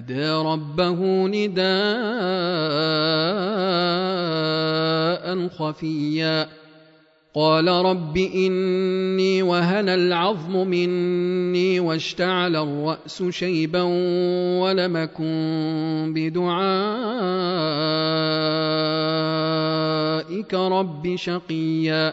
نادى ربه نداء خفيا. قال رب إني وهن العظم مني واشتعل الرأس شيبا ولم أكن بدعائك رب شقيا.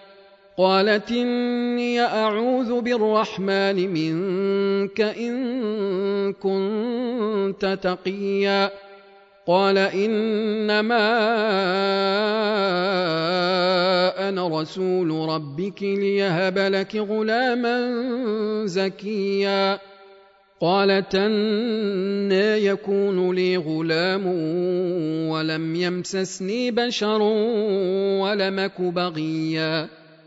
قالت إني أعوذ بالرحمن منك إن كنت تقيا. قال إنما أنا رسول ربك ليهب لك غلاما زكيا. قالت أنا يكون لي غلام ولم يمسسني بشر ولمك بغيا.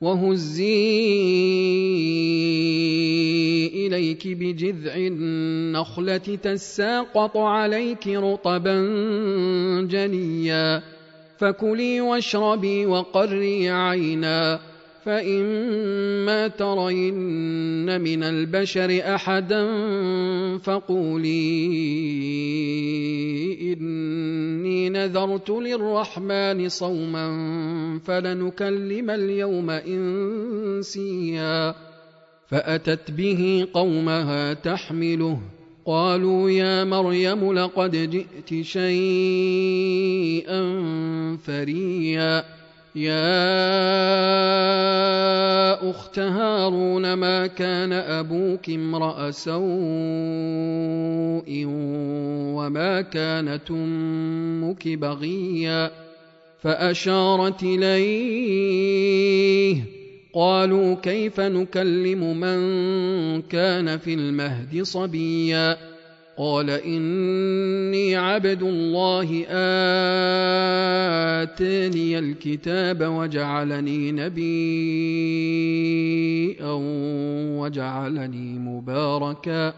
وهزي إليك بجذع النخلة تساقط عليك رطبا جنيا. فكلي واشربي وقري عينا. فإما ترين من البشر أحدا فقولي إني نذرت للرحمن صوما فلنكلم اليوم إنسيا فأتت به قومها تحمله قالوا يا مريم لقد جئت شيئا فريا يا أخت هارون ما كان أبوك امرأ سوء وما كانت أمك بغيا فأشارت إليه قالوا كيف نكلم من كان في المهد صبيا قال عبد الله آتاني الكتاب وجعلني نبيا وجعلني مباركا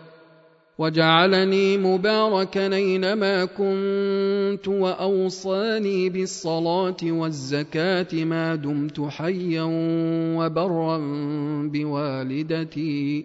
وجعلني مباركا أينما كنت وأوصاني بالصلاة والزكاة ما دمت حيا وبرا بوالدتي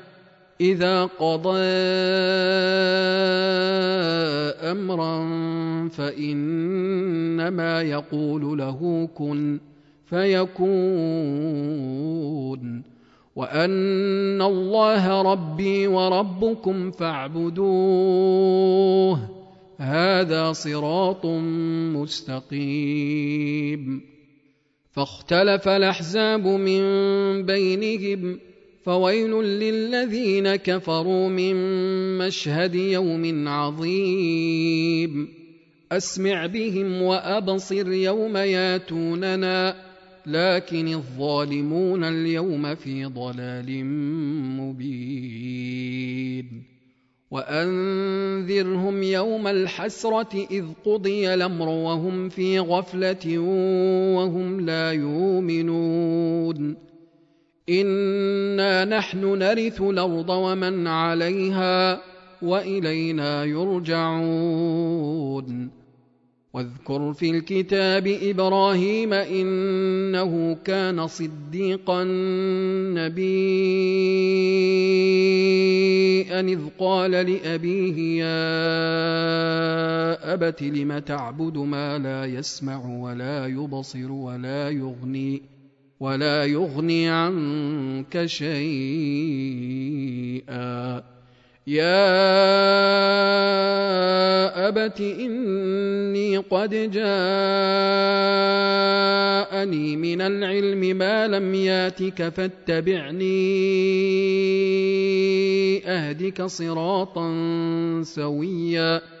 إذا قضى أمرا فإنما يقول له كن فيكون. وأن الله ربي وربكم فاعبدوه. هذا صراط مستقيم. فاختلف الأحزاب من بينهم فويل للذين كفروا من مشهد يوم عظيم. أسمع بهم وأبصر يوم ياتوننا لكن الظالمون اليوم في ضلال مبين. وأنذرهم يوم الحسرة إذ قضي الأمر وهم في غفلة وهم لا يؤمنون. نحن نرث الأرض ومن عليها وإلينا يرجعون. واذكر في الكتاب إبراهيم إنه كان صديقا نبيا. إذ قال لأبيه يا أبت لم تعبد ما لا يسمع ولا يبصر ولا يغني؟ ولا يغني عنك شيئا. يا أبت إني قد جاءني من العلم ما لم ياتك فاتبعني أهدك صراطا سويا.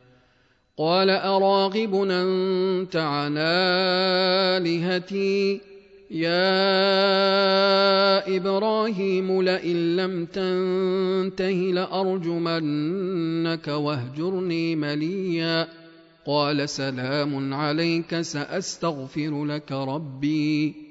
قال أراغب أنت عن آلهتي؟ يا إبراهيم لئن لم تنته لأرجمنك واهجرني مليا. قال سلام عليك سأستغفر لك ربي.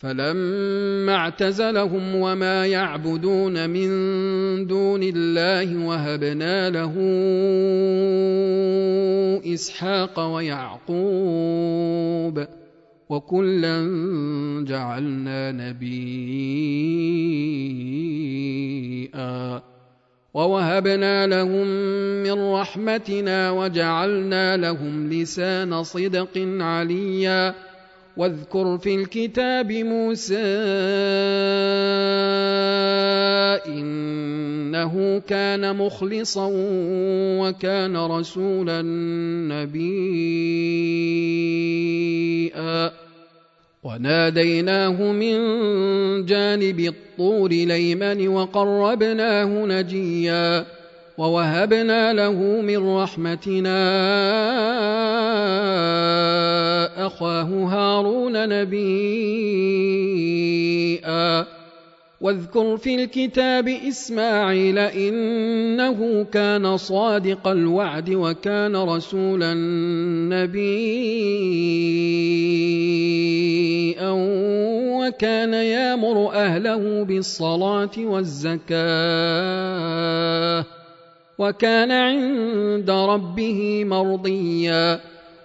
فلما اعتزلهم وما يعبدون من دون الله وهبنا له إسحاق ويعقوب وكلا جعلنا نبيئا ووهبنا لهم من رحمتنا وجعلنا لهم لسان صدق عليا واذكر في الكتاب موسى إنه كان مخلصا وكان رسولا نبيا. وناديناه من جانب الطور ليمن وقربناه نجيا ووهبنا له من رحمتنا أخاه هارون نبيئا واذكر في الكتاب اسماعيل انه كان صادق الوعد وكان رسولا نبيئا وكان يامر اهله بالصلاه والزكاه وكان عند ربه مرضيا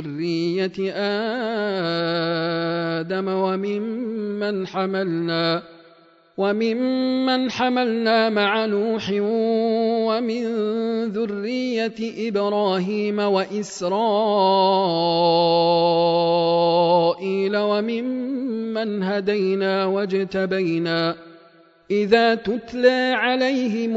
ذريه آدم وممن حملنا وممن حملنا مع نوح ومن ذريه إبراهيم واسرائيل وممن هدينا واجتبينا اذا تتلى عليهم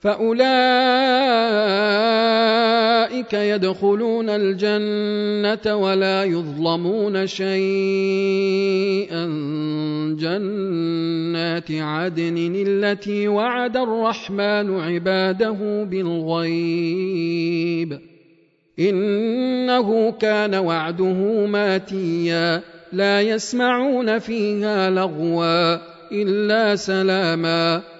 فأولئك يدخلون الجنة ولا يظلمون شيئا. جنات عدن التي وعد الرحمن عباده بالغيب. إنه كان وعده ماتيا. لا يسمعون فيها لغوا إلا سلاما.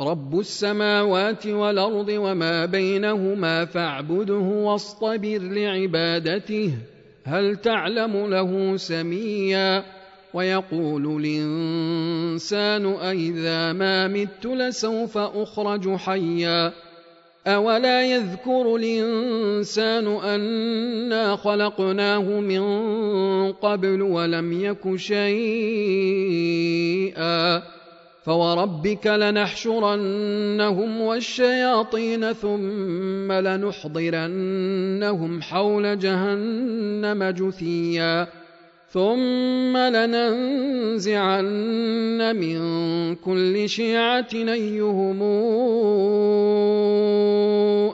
رب السماوات والارض وما بينهما فاعبده واصطبر لعبادته هل تعلم له سميا ويقول الانسان أإذا ما مت لسوف اخرج حيا اولا يذكر الانسان انا خلقناه من قبل ولم يك شيئا فوربك لنحشرنهم والشياطين ثم لنحضرنهم حول جهنم جثيا ثم لننزعن من كل شيعه ايهم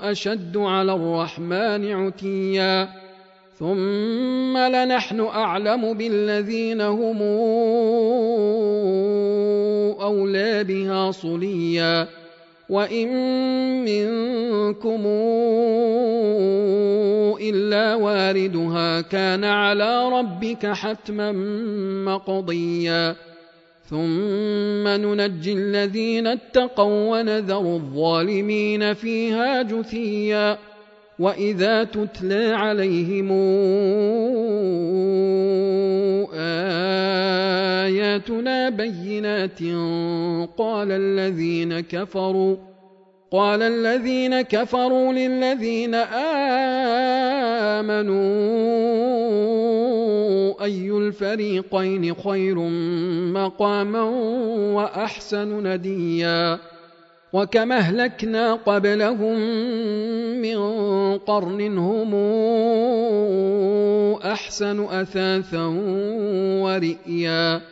اشد على الرحمن عتيا ثم لنحن اعلم بالذين هم أولى بها صليا. وإن منكم إلا واردها كان على ربك حتما مقضيا. ثم ننجي الذين اتقوا ونذر الظالمين فيها جثيا. وإذا تتلى عليهم اياتنا بينات قال الذين كفروا قال الذين كفروا للذين امنوا اي الفريقين خير مقاما واحسن نديا وكما اهلكنا قبلهم من قرن هم احسن اثاثا ورئيا.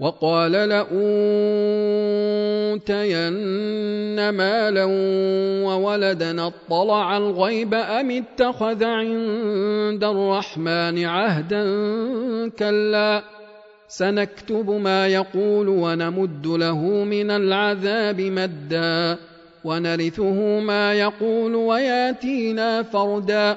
وقال لأوتين مالا وولدا اطلع الغيب أم اتخذ عند الرحمن عهدا؟ كلا سنكتب ما يقول ونمد له من العذاب مدا ونرثه ما يقول وياتينا فردا.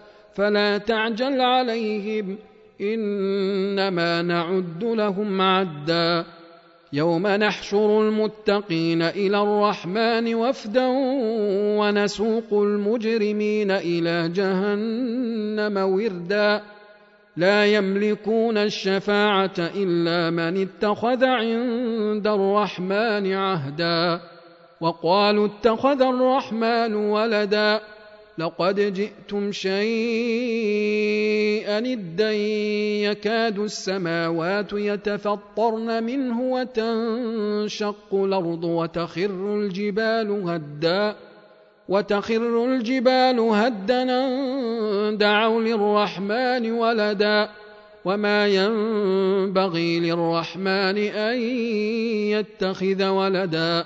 فلا تعجل عليهم إنما نعد لهم عدا. يوم نحشر المتقين إلى الرحمن وفدا ونسوق المجرمين إلى جهنم وردا. لا يملكون الشفاعة إلا من اتخذ عند الرحمن عهدا. وقالوا اتخذ الرحمن ولدا. لقد جئتم شيئا ادا يكاد السماوات يتفطرن منه وتنشق الأرض وتخر الجبال هدا وتخر الجبال هدا دعوا للرحمن ولدا وما ينبغي للرحمن أن يتخذ ولدا